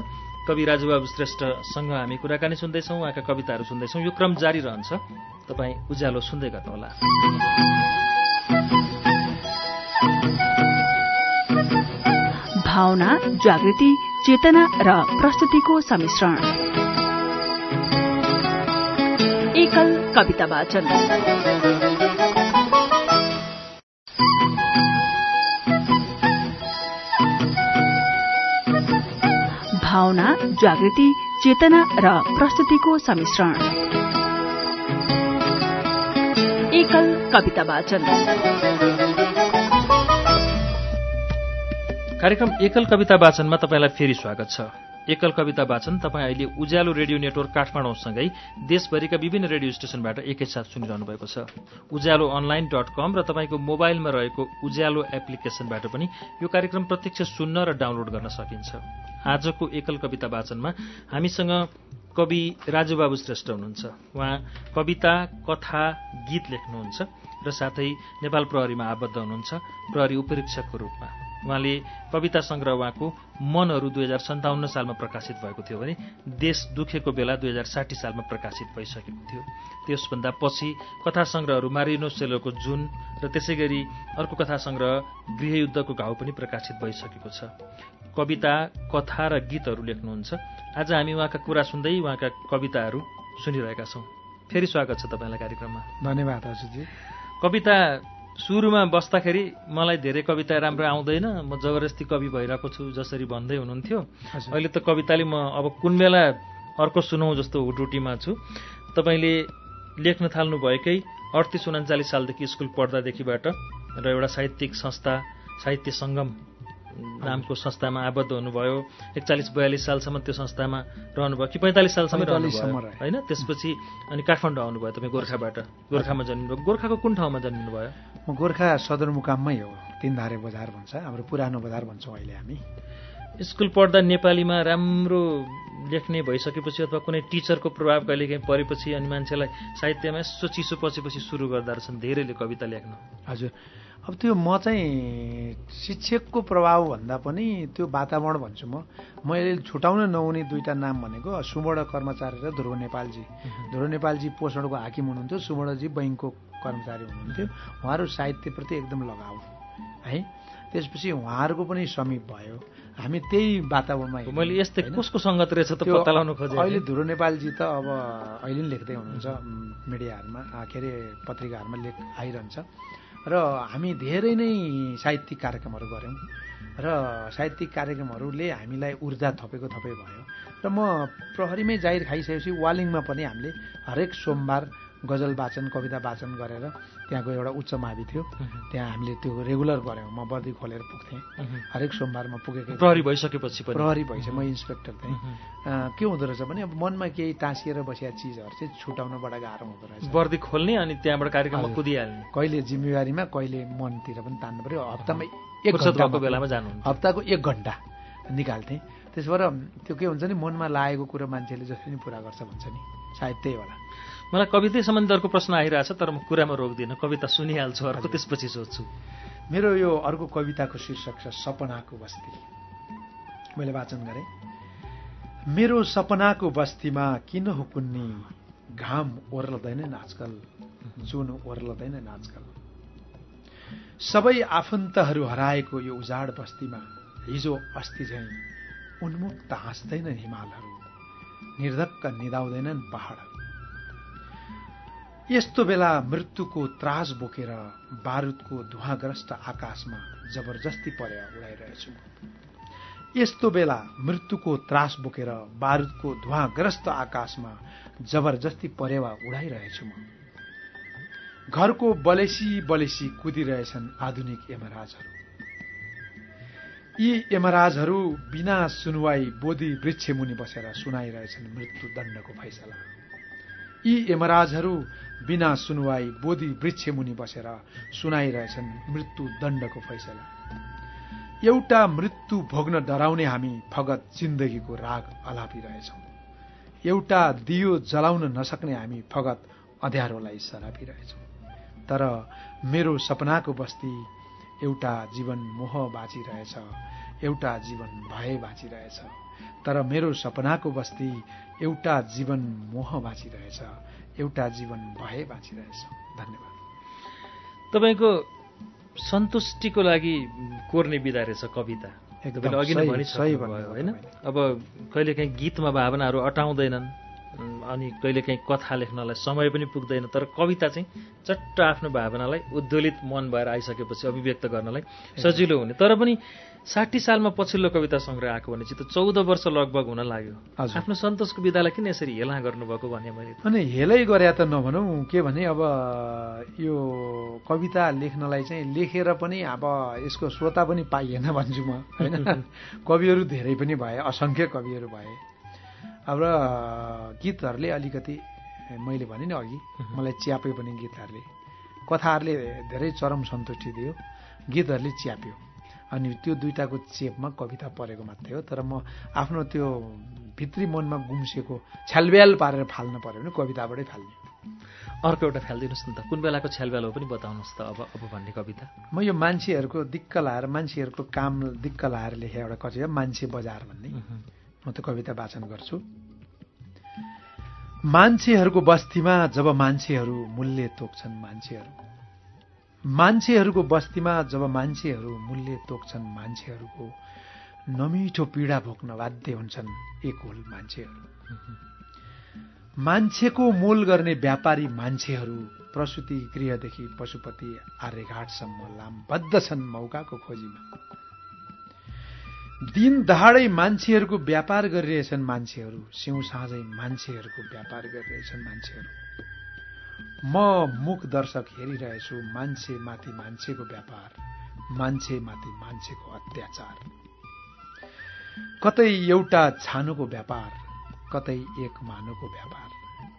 कवि राजुबाबु श्रेष्ठसँग हामी कुराकानी सुन्दैछौँ उहाँका कविताहरू सुन्दैछौँ। यो क्रम जारी रहन्छ। तपाईँ उज्यालो सुन्दै गर्नुहोला। भावना जागृति चेतना र प्रस्तुतिको सम्मिश्रण। एकल कविता वाचन भावना जागृति चेतना र प्रस्तुतिको सम्मिश्रण एकल कविता वाचन कार्यक्रम एकल कविता वाचनमा तपाईँलाई फेरि स्वागत छ। एकल कविता वाचन तपाईँ अहिले उज्यालो रेडियो नेटवर्क काठमाडौँसँगै देशभरिका विभिन्न रेडियो स्टेशनबाट एकैसाथ सुनिरहनु भएको छ। उज्यालो अनलाइन डट कम र तपाईँको मोबाइलमा रहेको उज्यालो एप्लिकेशनबाट पनि यो कार्यक्रम प्रत्यक्ष सुन्न र डाउनलोड गर्न सकिन्छ। आजको एकल कविता वाचनमा हामीसँग कवि राजुबाबु श्रेष्ठ हुनुहुन्छ। उहाँ कविता कथा गीत लेख्नुहुन्छ र साथै नेपाल प्रहरीमा आबद्ध हुनुहुन्छ प्रहरी उपरीक्षकको रूपमा। उहाँले कविता सङ्ग्रह उहाँको मनहरू दुई हजार सन्ताउन्न सालमा प्रकाशित भएको थियो भने देश दुखेको बेला दुई हजार साठी सालमा प्रकाशित भइसकेको थियो। त्यसभन्दा पछि कथा सङ्ग्रहहरू मारिनो सेलोको जुन र त्यसै गरी अर्को कथा सङ्ग्रह गृहयुद्धको घाउ पनि प्रकाशित भइसकेको छ। कविता कथा र गीतहरू लेख्नुहुन्छ। आज हामी उहाँका कुरा सुन्दै उहाँका कविताहरू सुनिरहेका छौँ। फेरि स्वागत छ तपाईँलाई कार्यक्रममा। धन्यवाद हजुरजी। कविता सुरुमा बस्दाखेरि मलाई धेरै कविता राम्रो आउँदैन। म जबरजस्ती कवि भइरहेको छु जसरी भन्दै हुनुहुन्थ्यो। अहिले त कविताले म अब कुन बेला अर्को सुनौ जस्तो हुटुटीमा छु। तपाईँले लेख्न थाल्नु भएकै अडतिस उन्चालिस सालदेखि स्कुल पढ्दादेखिबाट र एउटा साहित्यिक संस्था साहित्य सङ्गम नामको संस्थामा आबद्ध हुनुभयो एकचालिस बयालिस सालसम्म त्यो संस्थामा रहनुभयो कि पैँतालिस सालसम्म रहनुभयो होइन त्यसपछि अनि काठमाडौँ आउनुभयो तपाईँ गोर्खाबाट? गोर्खामा जन्मिनुभयो गोर्खाको कुन ठाउँमा जन्मिनुभयो म गोर्खा सदरमुकाममै हो तिनधारे बजार भन्छ हाम्रो पुरानो बजार भन्छौँ अहिले हामी। स्कुल पढ्दा नेपालीमा राम्रो लेख्ने भइसकेपछि अथवा कुनै टिचरको प्रभाव कहिलेकाहीँ परेपछि अनि मान्छेलाई साहित्यमा यसो चिसो पछेपछि सुरु गर्दा रहेछन् धेरैले कविता लेख्न। हजुर अब त्यो म चाहिँ शिक्षकको प्रभाव भन्दा पनि त्यो वातावरण भन्छु म। मैले छुटाउन नहुने दुईवटा नाम भनेको सुवर्ण कर्मचारी र ध्रुव नेपालजी। ध्रुव नेपालजी पोषणको हाकिम हुनुहुन्थ्यो सुवर्णजी बैङ्कको कर्मचारी हुनुहुन्थ्यो। उहाँहरू साहित्यप्रति एकदम लगाउ है? त्यसपछि उहाँहरूको पनि समीप भयो। हामी त्यही वातावरणमा मैले यस्तै कसको सङ्गत रहेछ त पत्ता लगाउनु खोजेँ? अहिले ध्रुव नेपालजी त अब अहिले पनि लेख्दै हुनुहुन्छ मिडियाहरूमा के अरे पत्रिकाहरूमा लेख आइरहन्छ। र हामी धेरै नै साहित्यिक कार्यक्रमहरू गऱ्यौँ र साहित्यिक कार्यक्रमहरूले हामीलाई ऊर्जा थपेको थपे भयो र म प्रहरीमै जाहिर खाइसकेपछि वालिङमा पनि हामीले हरेक सोमबार गजल वाचन कविता वाचन गरेर त्यहाँको एउटा उच्च मावि थियो। त्यहाँ हामीले त्यो रेगुलर गऱ्यौँ। म बर्दी खोलेर पुग्थेँ। हरेक सोमबारमा पुगेको प्रहरी भइसकेपछि प्रहरी भइसक्यो म इन्सपेक्टर थिएँ। के हुँदो रहेछ भने अब मनमा केही टाँसिएर बसेका चिजहरू चाहिँ छुटाउन बडा गाह्रो हुँदो रहेछ। बर्दी खोल्ने अनि त्यहाँबाट कार्यक्रममा कुदिहाल्ने। कहिले जिम्मेवारीमा कहिले मनतिर पनि तान्नु पऱ्यो। हप्तामा एक घन्टाको बेलामा जानु हप्ताको एक घन्टा निकाल्थेँ। त्यस भएर त्यो के हुन्छ नि मनमा लागेको कुरो मान्छेले जसरी नै पुरा गर्छ भन्छ नि। सायद त्यही होला। मलाई कविता सम्बन्धी अर्को प्रश्न आइरहेछ तर म कुरामा रोक्दिनँ। कविता सुनिहाल्छु अर्को त्यसपछि सोध्छु। मेरो यो अर्को कविताको शीर्षक छ सपनाको बस्ती। मैले वाचन गरेँ। मेरो सपनाको बस्तीमा किन हुकुन्नी? घाम ओर्लदैन आजकल जुन ओर्लदैन आजकल। सबै आफन्तहरू हराएको यो उजाड बस्तीमा हिजो अस्ति झैँ उन्मुक्त हाँस्दैनन् हिमालहरू। निर्धक्क निदाउँदैनन् पहाडहरू। यस्तो बेला मृत्युको त्रास बोकेर बारुदको धुवाग्रस्त आकाशमा जबरजस्ती परेवा उडाइरहेछु। यस्तो बेला मृत्युको त्रास बोकेर बारुदको धुवाग्रस्त आकाशमा जबरजस्ती परेवा उडाइरहेछु म। घरको बलेसी बलेसी कुदिरहेछन् आधुनिक यमराजहरू। यी यमराजहरू बिना सुनवाई बोधी वृक्ष मुनि बसेर सुनाइरहेछन् मृत्यु दण्डको फैसला। यी यमराजहरू बिना सुनवाई बोधी वृक्ष मुनि बसेर सुनाइरहेछन् मृत्यु दण्डको फैसला। एउटा मृत्यु भोग्न डराउने हामी फगत जिन्दगीको राग अलापिरहेछौँ। एउटा दियो जलाउन नसक्ने हामी फगत अँध्यारोलाई सरापिरहेछौँ। तर मेरो सपनाको बस्ती एउटा जीवन मोह बाँचिरहेछ एउटा जीवन भय बाँचिरहेछ। तर मेरो सपनाको बस्ती एउटा जीवन मोह बाँचिरहेछ एउटा जीवन भए बाँचिरहेछ। धन्यवाद। तपाईँको सन्तुष्टिको लागि कोर्ने विधा रहेछ कविता। एकदम अघि नै भनिसक्नु होइन। अब कहिलेकाहीँ गीतमा भावनाहरू अटाउँदैनन्। अनि कहिलेकाहीँ कथा लेख्नलाई समय पनि पुग्दैन तर कविता चाहिँ चट्ट आफ्नो भावनालाई उद्वेलित मन भएर आइसकेपछि अभिव्यक्त गर्नलाई सजिलो हुने। तर पनि साठी सालमा पछिल्लो कविता सङ्ग्रह आएको भने चाहिँ त चौध वर्ष लगभग हुन लाग्यो। आफ्नो सन्तोषको विधालाई किन यसरी हेला गर्नुभएको भने मैले अनि हेलै गरे त नभनौँ के भने अब यो कविता लेख्नलाई चाहिँ लेखेर पनि अब यसको श्रोता पनि पाइएन भन्छु म होइन? कविहरू धेरै पनि भए असङ्ख्य कविहरू भए। अब गीतहरूले अलिकति मैले भने नि अघि मलाई च्यापे पनि गीतहरूले। कथाहरूले धेरै चरम सन्तुष्टि दियो गीतहरूले च्याप्यो। अनि त्यो दुइटाको चेपमा कविता परेको मात्रै हो तर म आफ्नो त्यो भित्री मनमा गुम्सेको छ्यालब्याल पारेर फाल्न पर्यो भने कविताबाटै फाल्ने। अर्को एउटा फालिदिनुहोस् न त। कुन बेलाको छ्यालब्याल हो पनि बताउनुहोस् त अब अब भन्ने कविता। म यो मान्छेहरूको दिक्क लाएर मान्छेहरूको काम दिक्क लाएर लेखेँ एउटा कविता मान्छे बजार भन्ने। म त कविता वाचन गर्छु। मान्छेहरूको बस्तीमा जब मान्छेहरू मूल्य तोक्छन् मान्छेहरू। मान्छेहरूको बस्तीमा जब मान्छेहरू मूल्य तोक्छन् मान्छेहरूको नमिठो पीडा भोग्न बाध्य हुन्छन् एक हुल मान्छेहरू। मान्छेको मोल गर्ने व्यापारी मान्छेहरू प्रसुति गृहदेखि पशुपति आर्यघाटसम्म लामबद्ध छन् मौकाको खोजीमा। दिन दहाडै मान्छेहरूको व्यापार गरिरहेछन् मान्छेहरू सिउँ साँझै मान्छेहरूको व्यापार गरिरहेछन् मान्छेहरू। म मुख दर्शक हेरिरहेछु मान्छे माथि मान्छेको व्यापार मान्छे माथि मान्छेको अत्याचार। कतै एउटा छानुको व्यापार कतै एक मानुको व्यापार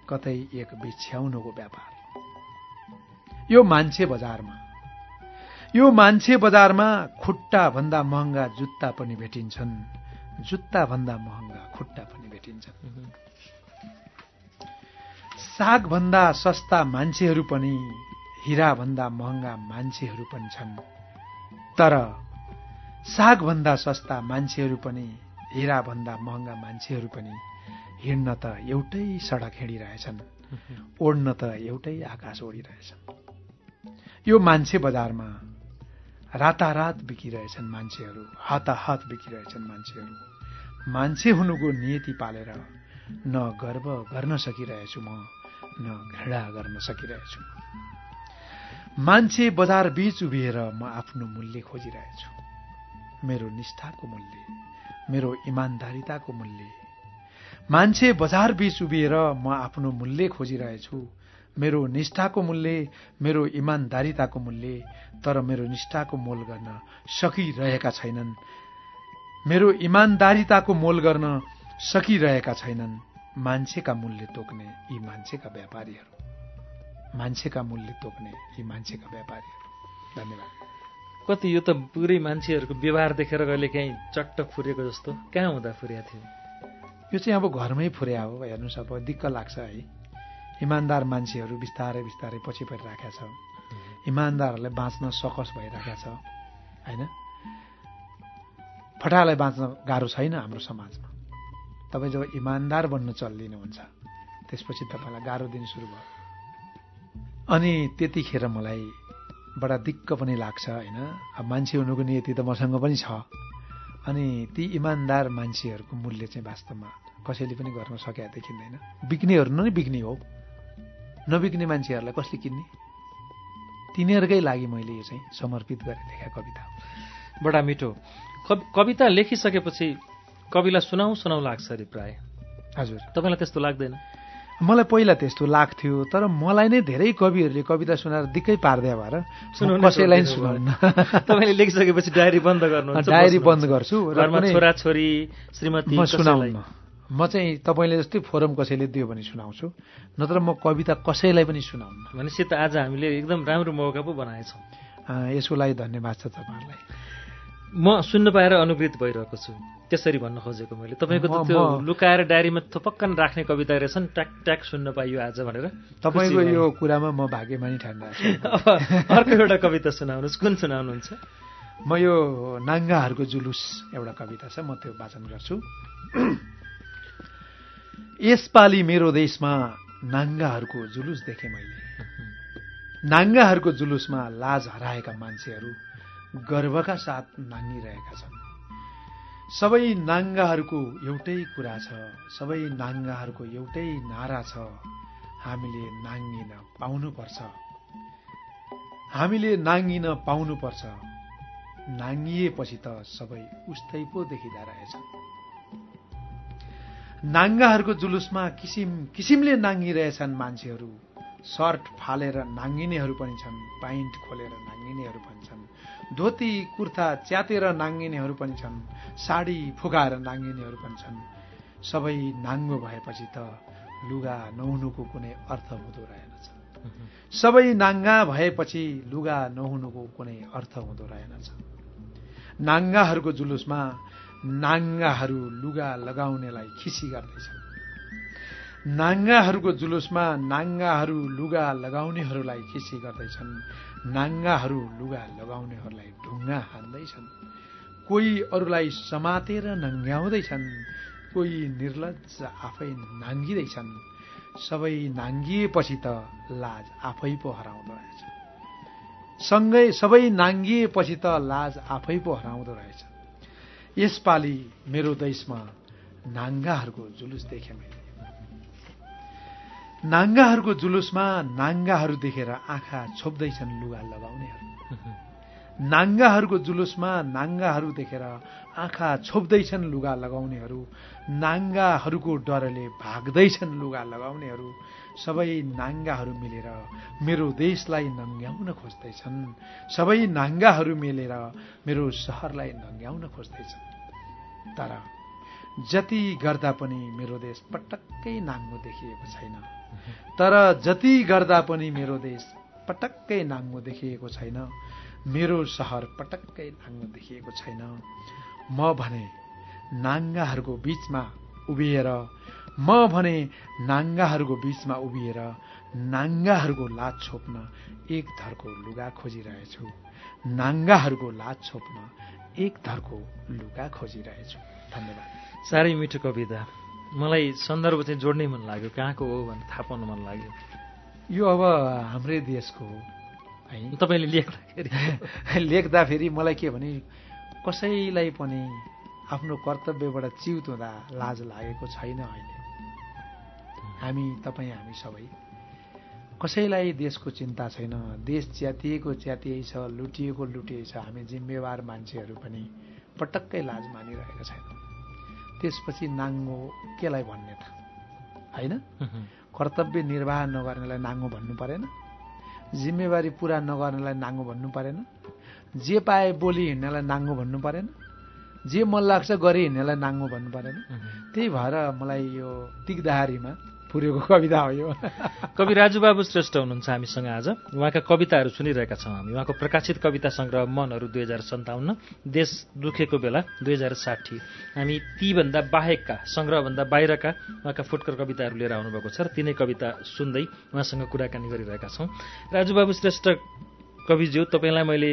कतै एक बिछ्याउनुको व्यापार। यो मान्छे बजारमा यो मान्छे बजारमा खुट्टा भन्दा महँगा जुत्ता पनि भेटिन्छन्। जुत्ता भन्दा महँगा खुट्टा पनि भेटिन्छन्। साग भन्दा सस्ता मान्छेहरू पनि हिरा भन्दा महँगा मान्छेहरू पनि छन्। तर साग भन्दा सस्ता मान्छेहरू पनि हिरा भन्दा महँगा मान्छेहरू पनि हिँड्न त एउटै सडक हिँडिरहेछन्। ओड्न त एउटै आकाश ओडिरहेछन् यो मान्छे बजारमा रातारात बिकिरहेछन् मान्छेहरू हाताहात बिकिरहेछन् मान्छेहरू। मान्छे हुनुको नियति पालेर न गर्व गर्न सकिरहेछु म न घृणा गर्न सकिरहेछु मान्छे बजार बीच उभिएर म आफ्नो मूल्य खोजिरहेछु। मेरो निष्ठाको मूल्य मेरो इमान्दारिताको मूल्य। मान्छे बजार बीच उभिएर म आफ्नो मूल्य खोजिरहेछु मेरो निष्ठाको मूल्य मेरो इमान्दारिताको मूल्य तर मेरो निष्ठाको मोल गर्न सकिरहेका छैनन्। मेरो इमान्दारिताको मोल गर्न सकिरहेका छैनन्। मान्छेका मूल्य तोक्ने यी मान्छेका व्यापारीहरू। मान्छेका मूल्य तोक्ने यी मान्छेका व्यापारीहरू। धन्यवाद। कति यो त पुरै मान्छेहरूको व्यवहार देखेर कहिले काहीँ चट्ट फुरेको जस्तो। कहाँ हुँदा फुरेको थियो? यो चाहिँ अब घरमै फुर्या हो हेर्नुहोस् अब दिक्क लाग्छ है। इमान्दार मान्छेहरू बिस्तारै बिस्तारै पछि परिराखेका छ। इमान्दारहरूलाई बाँच्न सकस भइरहेका छ होइन? फटालाई बाँच्न गाह्रो छैन हाम्रो समाजमा। तपाईँ जब इमान्दार बन्न चल्दिनुहुन्छ त्यसपछि तपाईँलाई गाह्रो दिन सुरु भयो। अनि त्यतिखेर मलाई बडा दिक्क पनि लाग्छ होइन? अब मान्छे हुनुको नियति त मसँग पनि छ। अनि ती इमान्दार मान्छेहरूको मूल्य चाहिँ वास्तवमा कसैले पनि गर्न सकेका देखिँदैन। बिक्नेहरू नै बिक्ने हो। नबिक्ने मान्छेहरूलाई कसले किन्ने? तिनीहरूकै लागि मैले यो चाहिँ समर्पित गरेँ लेखा कविता। हो। बडा मिठो। कवि- कविता लेखिसकेपछि कविलाई सुनाउ सुनाउ लाग्छ अरे प्राय। हजुर। तपाईँलाई त्यस्तो लाग्दैन? मलाई पहिला त्यस्तो लाग्थ्यो तर मलाई नै धेरै कविहरूले कविता सुनाएर दिक्कै पार्दै भएर सुनाउनै कसैलाई सुनाउन। तपाईँले लेखिसकेपछि डायरी बन्द गर्नुहुन्छ डायरी। बन्द गर्छु घरमा कुनै- छोरा छोरी श्रीमती? सुनाउन्न म चाहिँ तपाईँले जस्तै फोरम कसैले दियो भने सुनाउँछु। नत्र म कविता कसैलाई पनि सुनाउन्न भनेपछि त आज हामीले एकदम राम्रो मौका पो बनाएछौँ। यसको लागि धन्यवाद छ तपाईँहरूलाई। म सुन्न पाएर अनुकृत भइरहेको छु। त्यसरी भन्न खोजेको मैले। तपाईँको त त्यो लुकाएर डायरीमा थपक्कन राख्ने कविता रहेछन् ट्याक ट्याक सुन्न पाइयो आज भनेर। तपाईँको। यो कुरामा म भाग्यमानी ठान्दा अब अर्को एउटा कविता सुनाउनुहोस्। कुन सुनाउनुहुन्छ? म यो नाङ्गाहरूको जुलुस एउटा कविता छ। म त्यो वाचन गर्छु। यसपालि मेरो देशमा नाङ्गाहरूको जुलुस देखेँ मैले। नाङ्गाहरूको जुलुसमा लाज हराएका मान्छेहरू गर्वका साथ नाङ्गिरहेका छन्। सबै नाङ्गाहरूको एउटै कुरा छ सबै नाङ्गाहरूको एउटै नारा छ। हामीले नाङ्गिन पाउनुपर्छ। हामीले नाङ्गिन पाउनुपर्छ। नाङ्गिएपछि त सबै उस्तै पो देखिँदा रहेछ। नाङ्गाहरूको जुलुसमा किसिम किसिमले नाङ्गिरहेछन् मान्छेहरू। सर्ट फालेर नाङ्गिनेहरू पनि छन् पाइन्ट खोलेर नाङ्गिनेहरू पनि छन् धोती कुर्ता च्यातेर नाङ्गिनेहरू पनि छन् साडी फुकाएर नाङ्गिनेहरू पनि छन्। सबै नाङ्गो भएपछि त लुगा नहुनुको कुनै अर्थ हुँदो रहेनछ सबै नाङ्गा भएपछि लुगा नहुनुको कुनै अर्थ हुँदो रहेनछ नाङ्गाहरूको जुलुसमा नाङ्गाहरू लुगा लगाउनेलाई खिसी गर्दैछन्। नाङ्गाहरूको जुलुसमा नाङ्गाहरू लुगा लगाउनेहरूलाई खिसी गर्दैछन्। नाङ्गाहरू लुगा लगाउनेहरूलाई ढुङ्गा हान्दैछन्। कोही अरूलाई समातेर नङ्ग्याउँदैछन्। कोही निर्लज आफै नाङ्गिँदैछन्। सबै नाङ्गिएपछि त लाज आफै पो हराउँदो रहेछ। सँगै सबै नाङ्गिएपछि त लाज आफै पो हराउँदो रहेछ। यसपालि मेरो देशमा नाङ्गाहरूको जुलुस देखेँ मैले। नाङ्गाहरूको जुलुसमा नाङ्गाहरू देखेर आँखा छोप्दैछन् लुगा लगाउनेहरू। नाङ्गाहरूको जुलुसमा नाङ्गाहरू देखेर आँखा छोप्दैछन् लुगा लगाउनेहरू। नाङ्गाहरूको डरले भाग्दैछन् लुगा लगाउनेहरू। सबै नाङ्गाहरू मिलेर मेरो देशलाई नङ्ग्याउन खोज्दैछन्। सबै नाङ्गाहरू मिलेर मेरो सहरलाई नङ्ग्याउन खोज्दैछन्। तर जति गर्दा पनि मेरो देश पटक्कै नाङ्गो देखिएको छैन। तर जति गर्दा पनि मेरो देश पटक्कै नाङ्गो देखिएको छैन। मेरो सहर पटक्कै नाङ्गो देखिएको छैन। म भने नाङ्गाहरूको बिचमा उभिएर म भने नाङ्गाहरूको बिचमा उभिएर नाङ्गाहरूको लाज छोप्न एक धरको लुगा खोजिरहेछु। नाङ्गाहरूको लाज छोप्न एक धरको लुगा खोजिरहेछु। धन्यवाद। साह्रै मिठो कविता। मलाई सन्दर्भ चाहिँ जोड्नै मन लाग्यो। कहाँको हो भनेर थाहा पाउन मन लाग्यो। यो अब हाम्रै देशको हो। है? तपाईँले लेख्दाखेरि। लेख्दाखेरि मलाई के भने कसैलाई पनि आफ्नो कर्तव्यबाट च्युत हुँदा लाज लागेको छैन अहिले। हामी तपाईँ हामी सबै। कसैलाई देशको चिन्ता छैन। देश च्यातिएको च्यातिए छ लुटिएको लुटिए छ। हामी जिम्मेवार मान्छेहरू पनि पटक्कै लाज मानिरहेका छैनौँ। त्यसपछि नाङ्गो केलाई भन्ने त? होइन? कर्तव्य निर्वाह नगर्नेलाई नाङ्गो भन्नु परेन। जिम्मेवारी पुरा नगर्नेलाई नाङ्गो भन्नु परेन। जे पाए बोली हिँड्नेलाई नाङ्गो भन्नु परेन। जे मन लाग्छ गरी हिँड्नेलाई नाङ्गो भन्नु परेन। त्यही भएर मलाई यो तिग्दाहारीमा पुरेको कविता हो यो। कवि राजुबाबु श्रेष्ठ हुनुहुन्छ हामीसँग आज। उहाँका कविताहरू सुनिरहेका छौँ हामी। उहाँको प्रकाशित कविता सङ्ग्रह मनहरू दुई हजार सन्ताउन्न देश दुखेको बेला दुई हजार साठी। हामी तीभन्दा बाहेकका सङ्ग्रहभन्दा बाहिरका उहाँका फुटकर कविताहरू लिएर आउनुभएको छ र तिनै कविता सुन्दै उहाँसँग कुराकानी गरिरहेका छौँ। राजुबाबु श्रेष्ठ कविज्यू तपाईँलाई मैले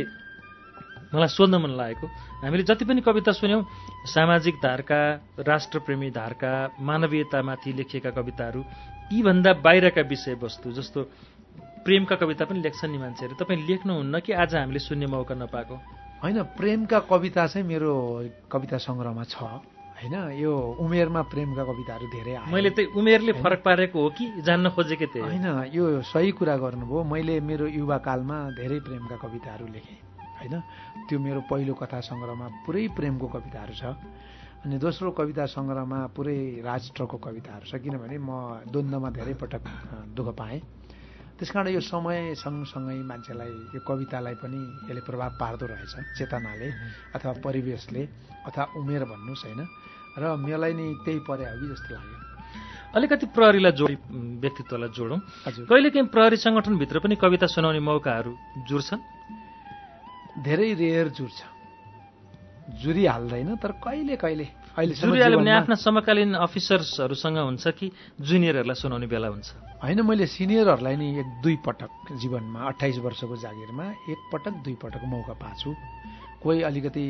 मलाई सोध्न मन लागेको। हामीले जति पनि कविता सुन्यौँ सामाजिक धारका राष्ट्रप्रेमी धारका मानवीयतामाथि लेखिएका कविताहरू यीभन्दा बाहिरका विषयवस्तु जस्तो प्रेमका कविता पनि लेख्छन् नि मान्छेहरू। तपाईँ लेख्नुहुन्न कि आज हामीले सुन्ने मौका नपाएको? होइन प्रेमका कविता चाहिँ मेरो कविता सङ्ग्रहमा छ। होइन यो उमेरमा प्रेमका कविताहरू धेरै मैले त उमेरले फरक पारेको हो कि जान्न खोजेकै थिएँ? होइन यो सही कुरा गर्नुभयो। मैले मेरो युवाकालमा धेरै प्रेमका कविताहरू लेखेँ। होइन? त्यो मेरो पहिलो कथा सङ्ग्रहमा पुरै प्रेमको कविताहरू छ। अनि दोस्रो कविता सङ्ग्रहमा पुरै राष्ट्रको कविताहरू छ। किनभने म द्वन्द्वमा धेरै पटक दुःख पाएँ। त्यस कारण यो समय सँगसँगै मान्छेलाई यो कवितालाई पनि यसले प्रभाव पार्दो रहेछ चेतनाले अथवा परिवेशले अथवा उमेर भन्नुहोस् होइन? र मलाई नि त्यही परे हो कि जस्तो लाग्यो। अलिकति प्रहरीलाई जोडी व्यक्तित्वलाई जोडौँ। हजुर। कहिलेकाहीँ प्रहरी सङ्गठनभित्र पनि कविता सुनाउने मौकाहरू जुर्छन्। धेरै रेयर जुर्छ जुरी हाल्दैन तर कहिले कहिले। अहिलेसम्म जुरिहाल्यो भने आफ्ना समकालीन अफिसर्सहरूसँग हुन्छ कि जुनियरहरूलाई सुनाउने बेला हुन्छ। होइन मैले सिनियरहरूलाई नि एक दुई पटक जीवनमा अठाइस वर्षको जागिरमा एक पटक दुई पटक मौका पाएको छु कोही अलिकति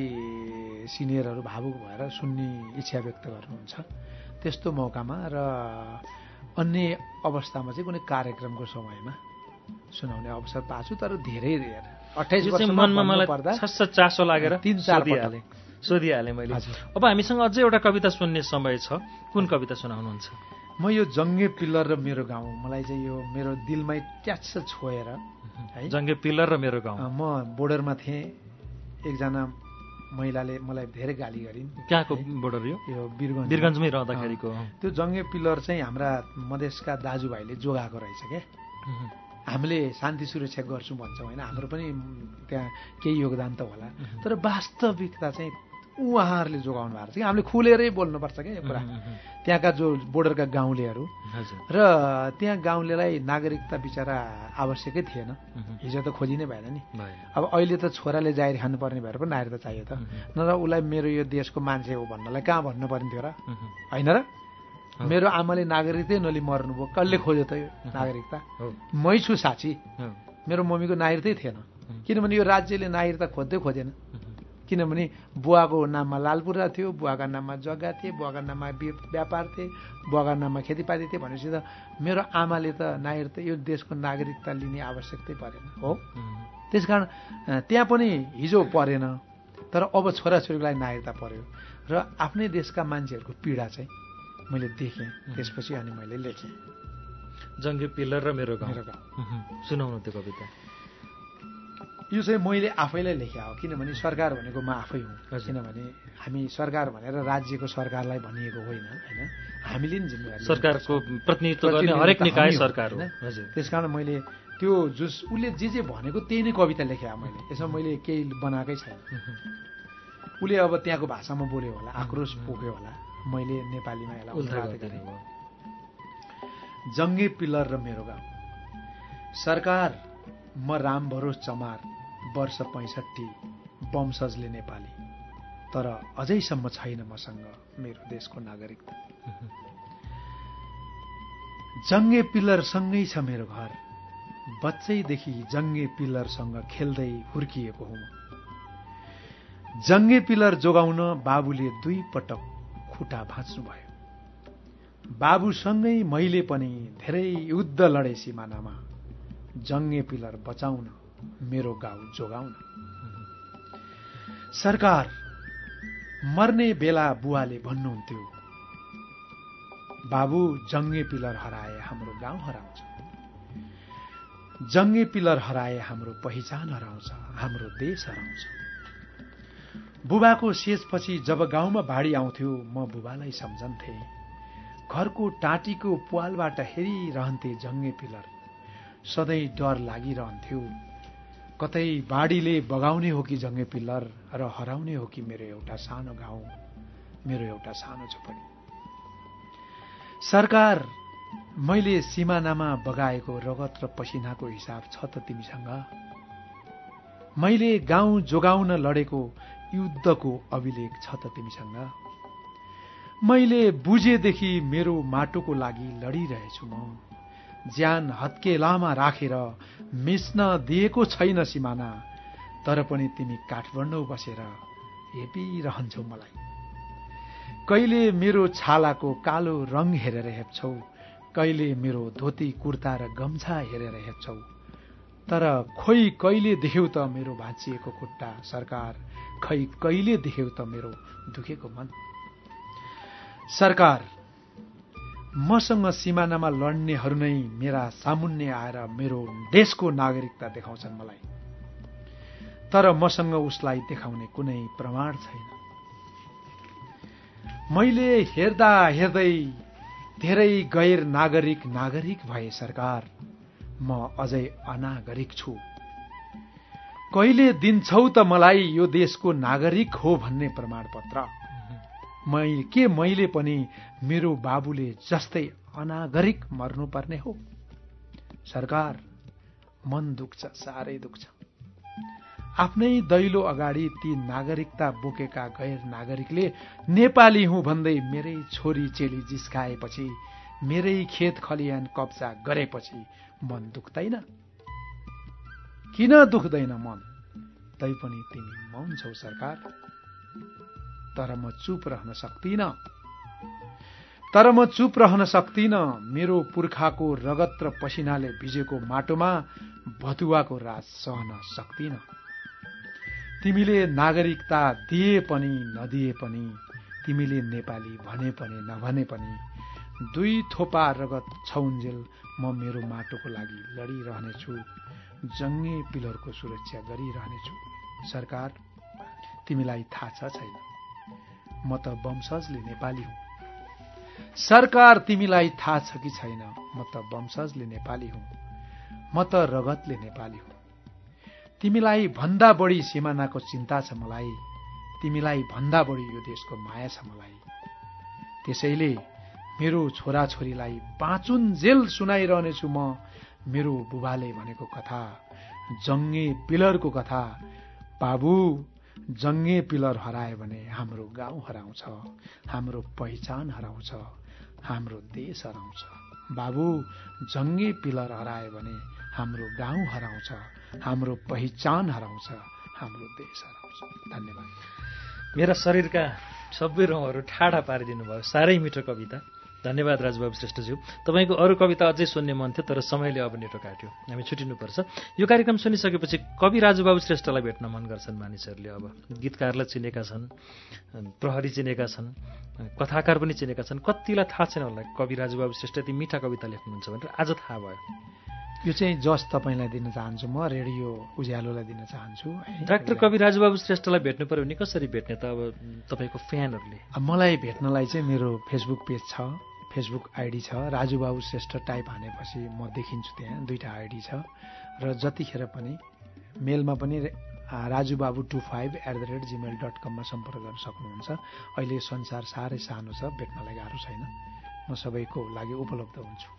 सिनियरहरू भावुक भएर सुन्ने इच्छा व्यक्त गर्नुहुन्छ। त्यस्तो मौकामा र अन्य अवस्थामा चाहिँ कुनै कार्यक्रमको समयमा सुनाउने अवसर पाएको छु तर धेरै रेयर मनमा मलाई चासो लागेर सोधिहालेँ। सोधिहालेँ मैले। अब हामीसँग अझै एउटा कविता सुन्ने समय छ। कुन कविता सुनाउनुहुन्छ? म यो जङ्गे पिल्लर र मेरो गाउँ। मलाई चाहिँ यो मेरो दिलमै ट्याच्छ छोएर है। जङ्गे पिल्लर र मेरो गाउँ। म बोर्डरमा थिएँ। एकजना महिलाले मलाई धेरै गाली गरिन्। कहाँको बोर्डर यो? यो वीरगञ्ज वीरगन्जमै रहँदाखेरिको। त्यो जङ्गे पिल्लर चाहिँ हाम्रा मधेसका दाजुभाइले जोगाएको रहेछ क्या। हामीले शान्ति सुरक्षा गर्छौँ भन्छौँ होइन? हाम्रो पनि त्यहाँ केही योगदान त होला। तर वास्तविकता चाहिँ उहाँहरूले जोगाउनु भएको छ कि? हामीले खुलेरै बोल्नुपर्छ क्या यो कुरा। त्यहाँका जो बोर्डरका गाउँलेहरू र त्यहाँ गाउँलेलाई नागरिकता बिचरा आवश्यकै थिएन। हिजो त खोजी नै। भएन। नि अब अहिले त छोराले जाहिर खानुपर्ने भएर पनि नागरिकता चाहियो त। नत्र उसलाई मेरो यो देशको मान्छे हो भन्नलाई कहाँ भन्नु पर्ने थियो र? होइन र। मेरो आमाले नागरिकतै नलि मर्नुभयो कसले खोज्यो त यो नागरिकता? मै छु साँची। हो। मेरो मम्मीको नागरिकतै थिएन। किनभने यो राज्यले नागरिकता खोज्दै खोजेन। किनभने बुवाको नाममा लालपुरा थियो बुवाका नाममा जग्गा थिए बुवाका नाममा व्य- व्यापार थिए बुवाका नाममा खेतीपाती थिए भनेपछि त मेरो आमाले त नागरिकता यो देशको नागरिकता लिने आवश्यकतै परेन हो? त्यस कारण त्यहाँ पनि हिजो परेन तर अब छोराछोरीलाई नागरिकता पर्यो। र आफ्नै देशका मान्छेहरूको पीडा चाहिँ मैले देखेँ त्यसपछि अनि मैले लेखेँ। जङ्गे पिल्लर र मेरो गाउँ। सुनाउनु त्यो कविता। यो चाहिँ मैले आफैलाई लेखे हो किनभने सरकार भनेको म आफै हुँ। किनभने हामी सरकार भनेर राज्यको सरकारलाई भनिएको होइन होइन? हामीले नि जिम्मेवारी सरकारको। प्रतिनिधित्व गर्ने हरेक निकाय सरकार हो। होइन? हजुर। त्यसकारण मैले त्यो जुस उसले जे जे भनेको त्यही नै कविता लेखे मैले। यसमा मैले केही बनाएकै छैन। उसले अब त्यहाँको भाषामा बोल्यो होला आक्रोश पोख्यो होला। मैले नेपालीमा यसलाई अनुवाद गरेँ। जङ्गे पिल्लर र मेरो गाउँ सरकार म राम भरोस चमार वर्ष पैँसठी वंशजले नेपाली तर अझैसम्म छैन मसँग मेरो देशको नागरिकता जङ्गे पिल्लरसँगै छ मेरो घर बच्चैदेखि जङ्गे पिल्लरसँग खेल्दै हुर्किएको हुँ। जङ्गे पिल्लर जोगाउन बाबुले दुई पटक खुट्टा भाँच्नुभयो बाबुसँगै मैले पनि धेरै युद्ध लडे सिमानामा जङ्गे पिलर बचाउन मेरो गाउँ जोगाउन। सरकार मर्ने बेला बुवाले भन्नुहुन्थ्यो बाबु जङ्गे पिलर हराए हाम्रो गाउँ हराउँछ। जङ्गे पिलर हराए हाम्रो पहिचान हराउँछ हाम्रो देश हराउँछ। बुबाको शेषपछि जब गाउँमा बाढी आउँथ्यो म बुबालाई सम्झन्थे। घरको टाँटीको पुवालबाट हेरिरहन्थे जङ्गे पिलर। सधैँ डर लागिरहन्थ्यो। कतै बाढीले बगाउने हो कि जङ्गे पिल्लर र हराउने हो कि मेरो एउटा सानो गाउँ मेरो एउटा सानो झोपडी। सरकार मैले सिमानामा बगाएको रगत र पसिनाको हिसाब छ त तिमीसँग। मैले गाउँ जोगाउन लडेको युद्धको अभिलेख छ त तिमीसँग। मैले बुझेदेखि मेरो माटोको लागि लडिरहेछु म। ज्यान हत्केलामा राखेर मिच्न दिएको छैन सिमाना तर पनि तिमी काठमाडौँ बसेर हेपिरहन्छौ मलाई। कहिले मेरो छालाको कालो रङ हेरेर हेप्छौ कहिले मेरो धोती कुर्ता र गम्छा हेरेर हेप्छौ। तर खोइ कहिले देख्यौ त मेरो भाँचिएको खुट्टा सरकार खै कहिले देख्यौ त मेरो दुखेको मन? सरकार मसँग सिमानामा लड्नेहरू नै मेरा सामुन्ने आएर मेरो देशको नागरिकता देखाउँछन् मलाई। तर मसँग उसलाई देखाउने कुनै प्रमाण छैन। मैले हेर्दा हेर्दै धेरै गैर नागरिक नागरिक भए सरकार म अझै अनागरिक छु। कहिले दिन्छौ त मलाई यो देशको नागरिक हो भन्ने प्रमाणपत्र। मै के मैले पनि मेरो बाबुले जस्तै अनागरिक मर्नुपर्ने हो? सरकार मन दुख्छ साह्रै दुख्छ। आफ्नै दैलो अगाडि ती नागरिकता बोकेका गैर नागरिकले नेपाली हुँ भन्दै मेरै छोरी चेली जिस्काएपछि मेरै खेत खलिहान कब्जा गरेपछि मन दुख्दैन। किन दुख्दैन मन? तैपनि तिमी मौन छौ सरकार। तर म चुप रहन सक्दिन तर म चुप रहन सक्दिन मेरो पुर्खाको रगत र पसिनाले भिजेको माटोमा भतुवाको राज सहन सक्दिन तिमीले नागरिकता दिए पनि नदिए पनि तिमीले नेपाली भने पनि नभने पनि दुई थोपा रगत छौन्जेल म मेरो माटोको लागि लडिरहनेछु। जङ्गे पिलरको सुरक्षा गरिरहनेछु। सरकार तिमीलाई थाहा छ छैन। म त वंशजले नेपाली हुँ। सरकार तिमीलाई थाहा छ कि छैन? म त वंशजले नेपाली हुँ। म त रगतले नेपाली हुँ। तिमीलाई भन्दा बढी सिमानाको चिन्ता छ मलाई। तिमीलाई भन्दा बढी यो देशको माया छ मलाई। त्यसैले मेरो छोराछोरीलाई पाँचुन जेल सुनाइरहनेछु म। मेरो बुबाले भनेको कथा जङ्गे पिलरको कथा बाबु जङ्गे पिलर हरायो भने हाम्रो गाउँ हराउँछ हाम्रो पहिचान हराउँछ हाम्रो देश हराउँछ। बाबु जङ्गे पिलर हरायो भने हाम्रो गाउँ हराउँछ हाम्रो पहिचान हराउँछ हाम्रो देश हराउँछ। धन्यवाद। मेरा शरीरका सबै रौँहरू ठाडा पारिदिनु भयो साह्रै मिठो कविता। धन्यवाद राजबाबु श्रेष्ठज्यू। तपाईँको अरू कविता अझै सुन्ने मन थियो तर समयले अब नेटो काट्यो। हामी छुटिनुपर्छ। यो कार्यक्रम सुनिसकेपछि कवि राजुबाबु श्रेष्ठलाई भेट्न मन गर्छन् मानिसहरूले अब। गीतकारलाई चिनेका छन् प्रहरी चिनेका छन् कथाकार पनि चिनेका छन्। कतिलाई थाहा छैन होला कवि राजुबाबु श्रेष्ठ यति मिठा कविता लेख्नुहुन्छ भनेर। आज थाहा भयो। यो चाहिँ जस तपाईँलाई दिन चाहन्छु म रेडियो उज्यालोलाई दिन चाहन्छु। डाक्टर कवि राजुबाबु श्रेष्ठलाई भेट्नु पर्यो भने कसरी भेट्ने त अब तपाईँको फ्यानहरूले? मलाई भेट्नलाई चाहिँ मेरो फेसबुक पेज छ। फेसबुक आइडी छ। राजुबाबु श्रेष्ठ टाइप हानेपछि म देखिन्छु त्यहाँ। दुईवटा आइडी छ। र जतिखेर पनि मेलमा पनि Rajubabu two five at the rate Gmail dot कममा सम्पर्क गर्न सक्नुहुन्छ। अहिले संसार साह्रै सानो छ। भेट्नलाई गाह्रो छैन। म सबैको लागि उपलब्ध हुन्छु।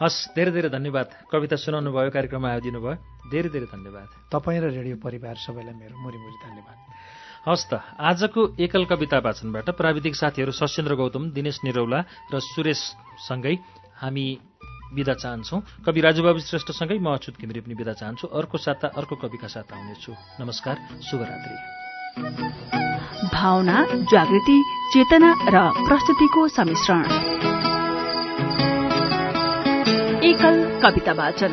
हस् धेरै धेरै धन्यवाद। कविता सुनाउनु भयो कार्यक्रममा आइदिनु भयो धेरै धेरै धन्यवाद। तपाईँ र रेडियो परिवार सबैलाई मेरो मुरी मुरी धन्यवाद। हस् त आजको एकल कविता वाचनबाट प्राविधिक साथीहरू सशेन्द्र गौतम दिनेश निरौला र सुरेशसँगै हामी विदा चाहन्छौँ। कवि राजुबाबु श्रेष्ठसँगै म अछुत घिमिरे पनि विदा चाहन्छु। अर्को साता अर्को कविका साथ आउनेछु। नमस्कार शुभरात्रि। भावना जागृति चेतना र प्रस्तुतिको सम्मिश्रण। एकल कविता वाचन।